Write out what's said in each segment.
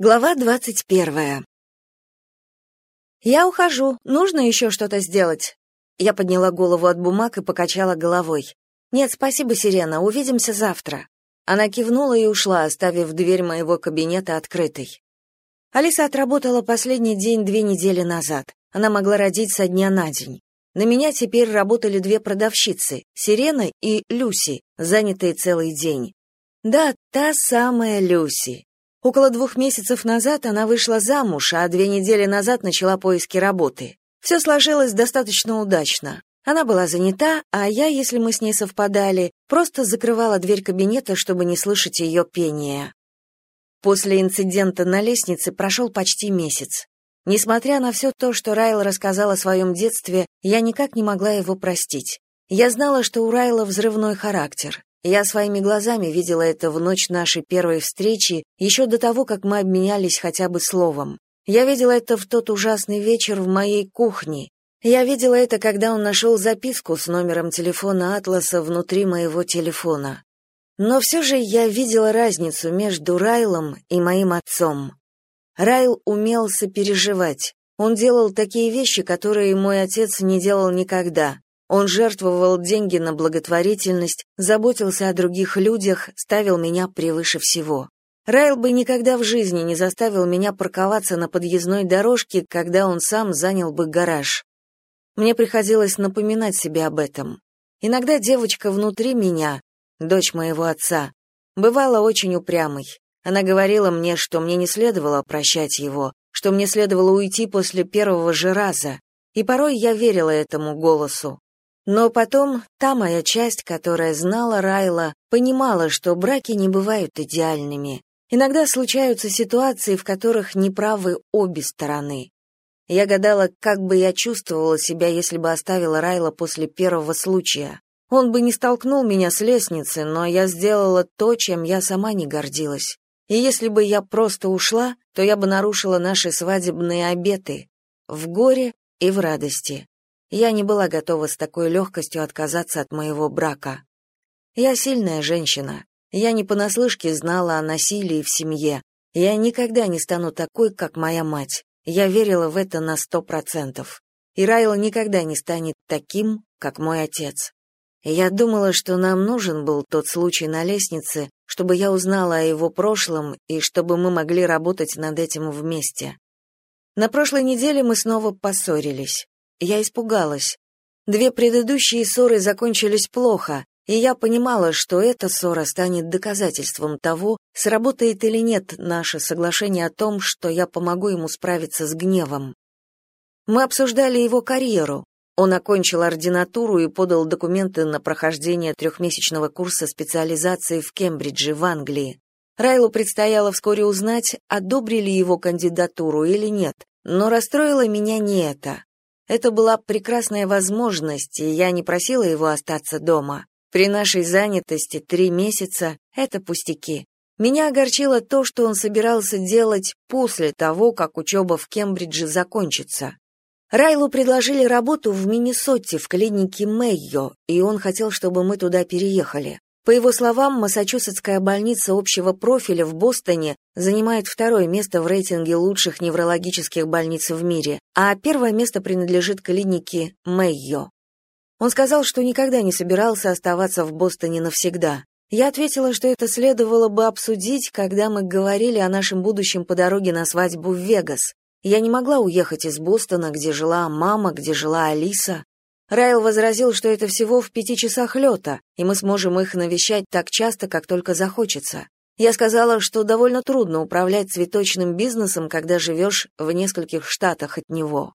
Глава двадцать первая. «Я ухожу. Нужно еще что-то сделать?» Я подняла голову от бумаг и покачала головой. «Нет, спасибо, Сирена, увидимся завтра». Она кивнула и ушла, оставив дверь моего кабинета открытой. Алиса отработала последний день две недели назад. Она могла родить со дня на день. На меня теперь работали две продавщицы, Сирена и Люси, занятые целый день. Да, та самая Люси. Около двух месяцев назад она вышла замуж, а две недели назад начала поиски работы. Все сложилось достаточно удачно. Она была занята, а я, если мы с ней совпадали, просто закрывала дверь кабинета, чтобы не слышать ее пения. После инцидента на лестнице прошел почти месяц. Несмотря на все то, что Райл рассказал о своем детстве, я никак не могла его простить. Я знала, что у Райла взрывной характер. Я своими глазами видела это в ночь нашей первой встречи, еще до того, как мы обменялись хотя бы словом. Я видела это в тот ужасный вечер в моей кухне. Я видела это, когда он нашел записку с номером телефона Атласа внутри моего телефона. Но все же я видела разницу между Райлом и моим отцом. Райл умел сопереживать. Он делал такие вещи, которые мой отец не делал никогда. Он жертвовал деньги на благотворительность, заботился о других людях, ставил меня превыше всего. Райл бы никогда в жизни не заставил меня парковаться на подъездной дорожке, когда он сам занял бы гараж. Мне приходилось напоминать себе об этом. Иногда девочка внутри меня, дочь моего отца, бывала очень упрямой. Она говорила мне, что мне не следовало прощать его, что мне следовало уйти после первого же раза, и порой я верила этому голосу. Но потом та моя часть, которая знала Райла, понимала, что браки не бывают идеальными. Иногда случаются ситуации, в которых неправы обе стороны. Я гадала, как бы я чувствовала себя, если бы оставила Райла после первого случая. Он бы не столкнул меня с лестницы, но я сделала то, чем я сама не гордилась. И если бы я просто ушла, то я бы нарушила наши свадебные обеты в горе и в радости. Я не была готова с такой легкостью отказаться от моего брака. Я сильная женщина. Я не понаслышке знала о насилии в семье. Я никогда не стану такой, как моя мать. Я верила в это на сто процентов. И Райл никогда не станет таким, как мой отец. Я думала, что нам нужен был тот случай на лестнице, чтобы я узнала о его прошлом и чтобы мы могли работать над этим вместе. На прошлой неделе мы снова поссорились. Я испугалась. Две предыдущие ссоры закончились плохо, и я понимала, что эта ссора станет доказательством того, сработает или нет наше соглашение о том, что я помогу ему справиться с гневом. Мы обсуждали его карьеру. Он окончил ординатуру и подал документы на прохождение трехмесячного курса специализации в Кембридже, в Англии. Райлу предстояло вскоре узнать, одобрили его кандидатуру или нет, но расстроило меня не это. Это была прекрасная возможность, и я не просила его остаться дома. При нашей занятости три месяца — это пустяки. Меня огорчило то, что он собирался делать после того, как учеба в Кембридже закончится. Райлу предложили работу в Миннесоте в клинике Мэйо, и он хотел, чтобы мы туда переехали. По его словам, Массачусетская больница общего профиля в Бостоне занимает второе место в рейтинге лучших неврологических больниц в мире, а первое место принадлежит клинике Мэйо. Он сказал, что никогда не собирался оставаться в Бостоне навсегда. Я ответила, что это следовало бы обсудить, когда мы говорили о нашем будущем по дороге на свадьбу в Вегас. Я не могла уехать из Бостона, где жила мама, где жила Алиса. Райл возразил, что это всего в пяти часах лета, и мы сможем их навещать так часто, как только захочется. Я сказала, что довольно трудно управлять цветочным бизнесом, когда живешь в нескольких штатах от него.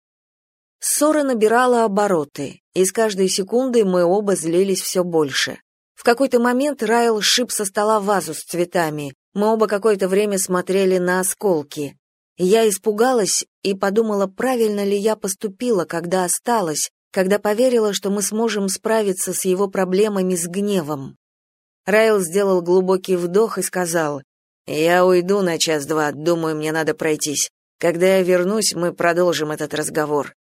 Ссора набирала обороты, и с каждой секундой мы оба злились все больше. В какой-то момент Райл шип со стола вазу с цветами. Мы оба какое-то время смотрели на осколки. Я испугалась и подумала, правильно ли я поступила, когда осталась, когда поверила, что мы сможем справиться с его проблемами с гневом. Райл сделал глубокий вдох и сказал, «Я уйду на час-два, думаю, мне надо пройтись. Когда я вернусь, мы продолжим этот разговор».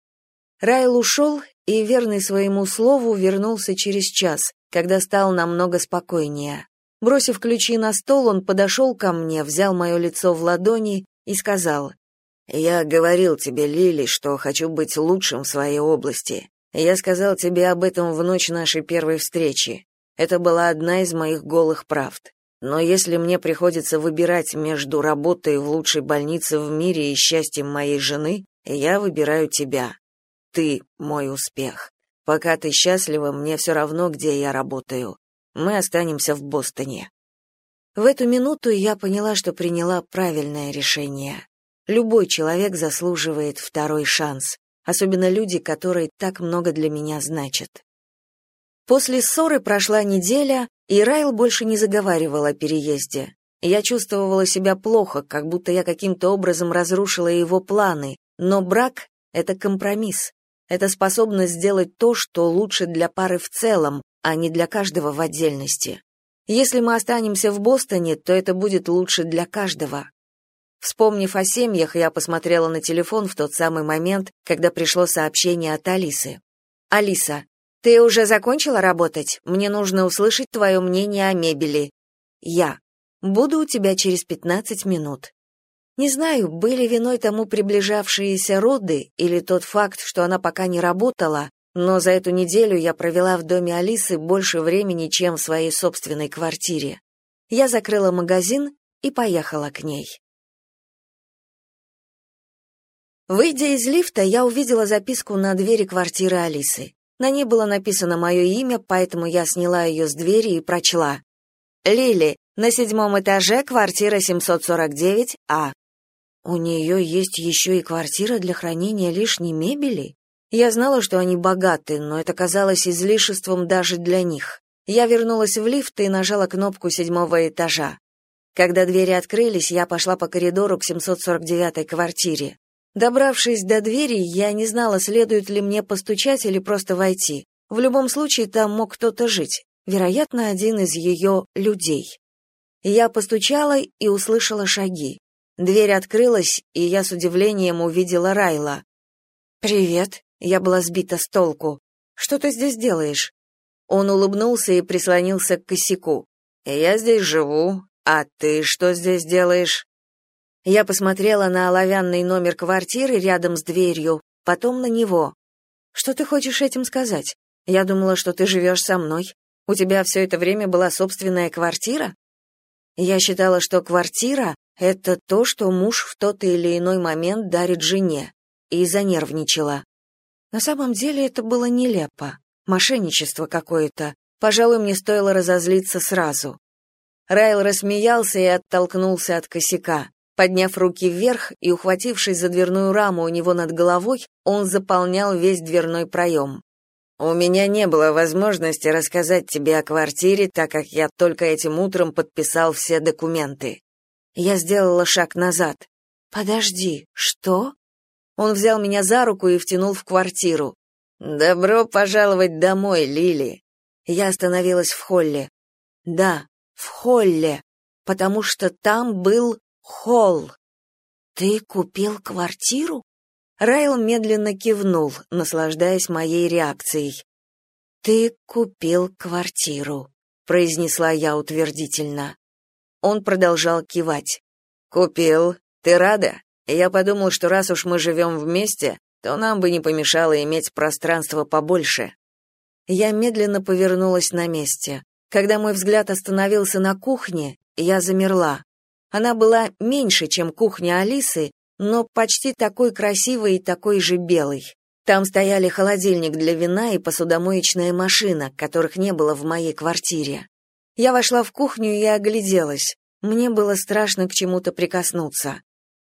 Райл ушел и, верный своему слову, вернулся через час, когда стал намного спокойнее. Бросив ключи на стол, он подошел ко мне, взял мое лицо в ладони и сказал, «Я говорил тебе, Лили, что хочу быть лучшим в своей области. Я сказал тебе об этом в ночь нашей первой встречи. Это была одна из моих голых правд. Но если мне приходится выбирать между работой в лучшей больнице в мире и счастьем моей жены, я выбираю тебя. Ты — мой успех. Пока ты счастлива, мне все равно, где я работаю. Мы останемся в Бостоне. В эту минуту я поняла, что приняла правильное решение. Любой человек заслуживает второй шанс, особенно люди, которые так много для меня значат. После ссоры прошла неделя, и Райл больше не заговаривал о переезде. Я чувствовала себя плохо, как будто я каким-то образом разрушила его планы, но брак — это компромисс. Это способность сделать то, что лучше для пары в целом, а не для каждого в отдельности. Если мы останемся в Бостоне, то это будет лучше для каждого. Вспомнив о семьях, я посмотрела на телефон в тот самый момент, когда пришло сообщение от Алисы. «Алиса, «Ты уже закончила работать? Мне нужно услышать твое мнение о мебели». «Я. Буду у тебя через пятнадцать минут». Не знаю, были виной тому приближавшиеся роды или тот факт, что она пока не работала, но за эту неделю я провела в доме Алисы больше времени, чем в своей собственной квартире. Я закрыла магазин и поехала к ней. Выйдя из лифта, я увидела записку на двери квартиры Алисы. На ней было написано мое имя, поэтому я сняла ее с двери и прочла. «Лили, на седьмом этаже, квартира 749А». У нее есть еще и квартира для хранения лишней мебели? Я знала, что они богаты, но это казалось излишеством даже для них. Я вернулась в лифт и нажала кнопку седьмого этажа. Когда двери открылись, я пошла по коридору к 749-й квартире. Добравшись до двери, я не знала, следует ли мне постучать или просто войти. В любом случае, там мог кто-то жить, вероятно, один из ее людей. Я постучала и услышала шаги. Дверь открылась, и я с удивлением увидела Райла. «Привет», — я была сбита с толку. «Что ты здесь делаешь?» Он улыбнулся и прислонился к косяку. «Я здесь живу, а ты что здесь делаешь?» Я посмотрела на оловянный номер квартиры рядом с дверью, потом на него. Что ты хочешь этим сказать? Я думала, что ты живешь со мной. У тебя все это время была собственная квартира? Я считала, что квартира — это то, что муж в тот или иной момент дарит жене, и занервничала. На самом деле это было нелепо. Мошенничество какое-то. Пожалуй, мне стоило разозлиться сразу. Райл рассмеялся и оттолкнулся от косяка. Подняв руки вверх и ухватившись за дверную раму у него над головой, он заполнял весь дверной проем. «У меня не было возможности рассказать тебе о квартире, так как я только этим утром подписал все документы». Я сделала шаг назад. «Подожди, что?» Он взял меня за руку и втянул в квартиру. «Добро пожаловать домой, Лили». Я остановилась в холле. Да, в холле, потому что там был Холл. Ты купил квартиру? Райл медленно кивнул, наслаждаясь моей реакцией. Ты купил квартиру, произнесла я утвердительно. Он продолжал кивать. Купил. Ты рада? Я подумал, что раз уж мы живем вместе, то нам бы не помешало иметь пространство побольше. Я медленно повернулась на месте. Когда мой взгляд остановился на кухне, я замерла. Она была меньше, чем кухня Алисы, но почти такой красивой и такой же белой. Там стояли холодильник для вина и посудомоечная машина, которых не было в моей квартире. Я вошла в кухню и огляделась. Мне было страшно к чему-то прикоснуться.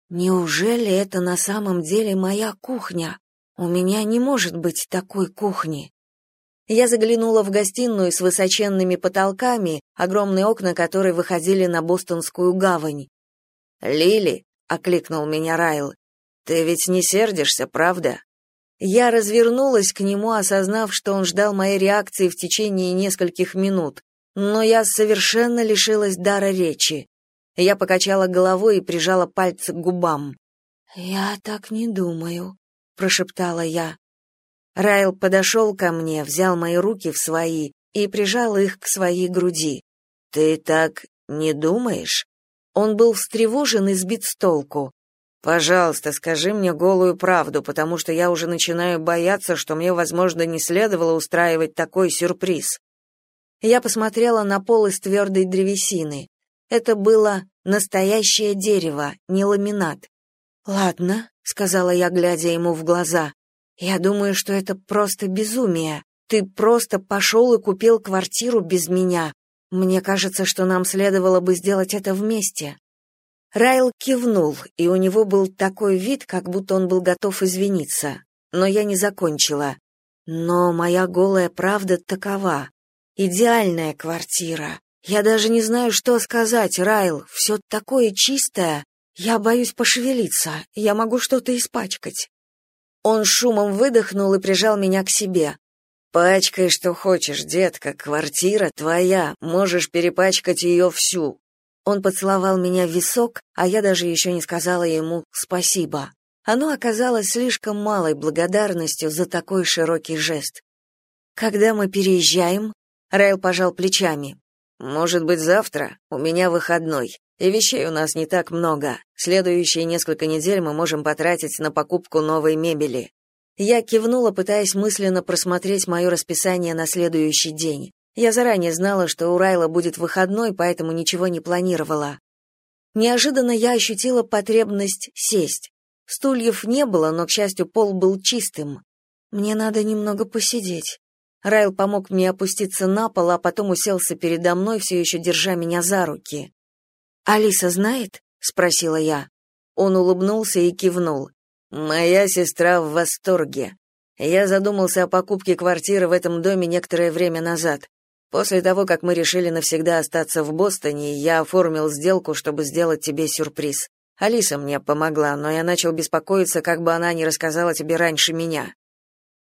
Неужели это на самом деле моя кухня? У меня не может быть такой кухни. Я заглянула в гостиную с высоченными потолками, огромные окна которой выходили на Бостонскую гавань. «Лили», — окликнул меня Райл, — «ты ведь не сердишься, правда?» Я развернулась к нему, осознав, что он ждал моей реакции в течение нескольких минут, но я совершенно лишилась дара речи. Я покачала головой и прижала пальцы к губам. «Я так не думаю», — прошептала я. Райл подошел ко мне, взял мои руки в свои и прижал их к своей груди. «Ты так не думаешь?» Он был встревожен и сбит с толку. Пожалуйста, скажи мне голую правду, потому что я уже начинаю бояться, что мне, возможно, не следовало устраивать такой сюрприз. Я посмотрела на пол из твердой древесины. Это было настоящее дерево, не ламинат. «Ладно», — сказала я, глядя ему в глаза. «Я думаю, что это просто безумие. Ты просто пошел и купил квартиру без меня. Мне кажется, что нам следовало бы сделать это вместе». Райл кивнул, и у него был такой вид, как будто он был готов извиниться. Но я не закончила. Но моя голая правда такова. Идеальная квартира. Я даже не знаю, что сказать, Райл. Все такое чистое. Я боюсь пошевелиться. Я могу что-то испачкать. Он шумом выдохнул и прижал меня к себе. «Пачкай, что хочешь, детка, квартира твоя, можешь перепачкать ее всю». Он поцеловал меня в висок, а я даже еще не сказала ему «спасибо». Оно оказалось слишком малой благодарностью за такой широкий жест. «Когда мы переезжаем?» Райл пожал плечами. «Может быть, завтра? У меня выходной. И вещей у нас не так много. Следующие несколько недель мы можем потратить на покупку новой мебели. Я кивнула, пытаясь мысленно просмотреть мое расписание на следующий день. Я заранее знала, что у Райла будет выходной, поэтому ничего не планировала. Неожиданно я ощутила потребность сесть. Стульев не было, но, к счастью, пол был чистым. Мне надо немного посидеть. Райл помог мне опуститься на пол, а потом уселся передо мной, все еще держа меня за руки. «Алиса знает?» — спросила я. Он улыбнулся и кивнул. Моя сестра в восторге. Я задумался о покупке квартиры в этом доме некоторое время назад. После того, как мы решили навсегда остаться в Бостоне, я оформил сделку, чтобы сделать тебе сюрприз. Алиса мне помогла, но я начал беспокоиться, как бы она не рассказала тебе раньше меня.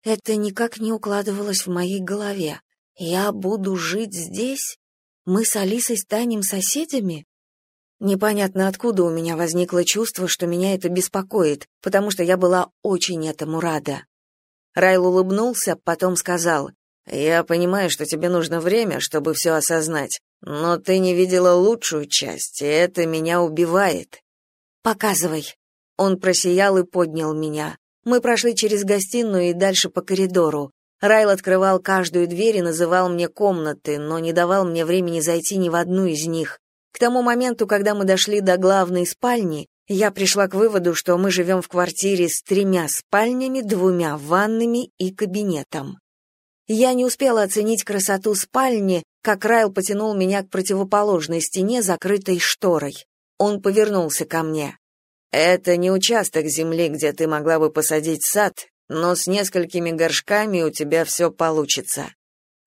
Это никак не укладывалось в моей голове. Я буду жить здесь? Мы с Алисой станем соседями? Непонятно откуда у меня возникло чувство, что меня это беспокоит, потому что я была очень этому рада. Райл улыбнулся, потом сказал, «Я понимаю, что тебе нужно время, чтобы все осознать, но ты не видела лучшую часть, и это меня убивает». «Показывай». Он просиял и поднял меня. Мы прошли через гостиную и дальше по коридору. Райл открывал каждую дверь и называл мне комнаты, но не давал мне времени зайти ни в одну из них. К тому моменту, когда мы дошли до главной спальни, я пришла к выводу, что мы живем в квартире с тремя спальнями, двумя ванными и кабинетом. Я не успела оценить красоту спальни, как Райл потянул меня к противоположной стене, закрытой шторой. Он повернулся ко мне. «Это не участок земли, где ты могла бы посадить сад, но с несколькими горшками у тебя все получится».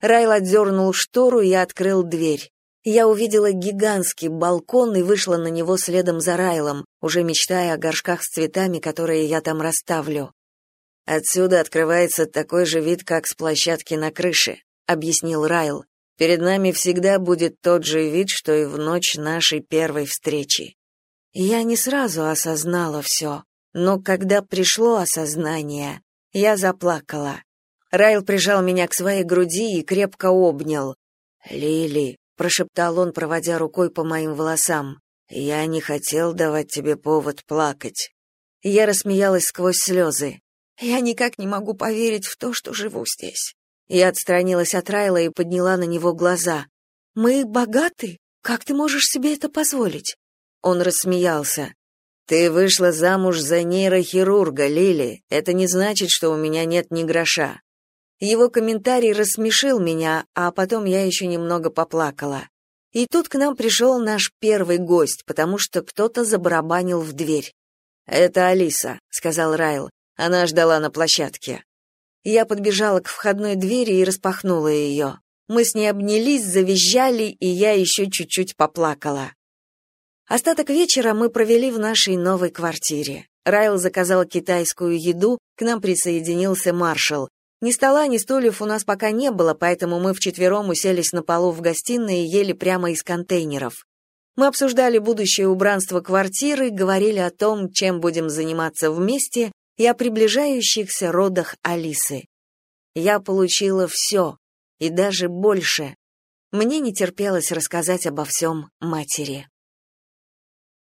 Райл отдернул штору и открыл дверь. Я увидела гигантский балкон и вышла на него следом за Райлом, уже мечтая о горшках с цветами, которые я там расставлю. Отсюда открывается такой же вид, как с площадки на крыше, объяснил Райл. Перед нами всегда будет тот же вид, что и в ночь нашей первой встречи. Я не сразу осознала все, но когда пришло осознание, я заплакала. Райл прижал меня к своей груди и крепко обнял. «Лили, прошептал он, проводя рукой по моим волосам. Я не хотел давать тебе повод плакать. Я рассмеялась сквозь слезы. Я никак не могу поверить в то, что живу здесь. Я отстранилась от Райла и подняла на него глаза. Мы богаты? Как ты можешь себе это позволить? Он рассмеялся. Ты вышла замуж за нейрохирурга, Лили. Это не значит, что у меня нет ни гроша. Его комментарий рассмешил меня, а потом я еще немного поплакала. И тут к нам пришел наш первый гость, потому что кто-то забарабанил в дверь. «Это Алиса», — сказал Райл. «Она ждала на площадке». Я подбежала к входной двери и распахнула ее. Мы с ней обнялись, завизжали, и я еще чуть-чуть поплакала. Остаток вечера мы провели в нашей новой квартире. Райл заказал китайскую еду, к нам присоединился маршал. Ни стола, ни стульев у нас пока не было, поэтому мы вчетвером уселись на полу в гостиной и ели прямо из контейнеров. Мы обсуждали будущее убранство квартиры, говорили о том, чем будем заниматься вместе, и о приближающихся родах Алисы. Я получила все, и даже больше. Мне не терпелось рассказать обо всем матери.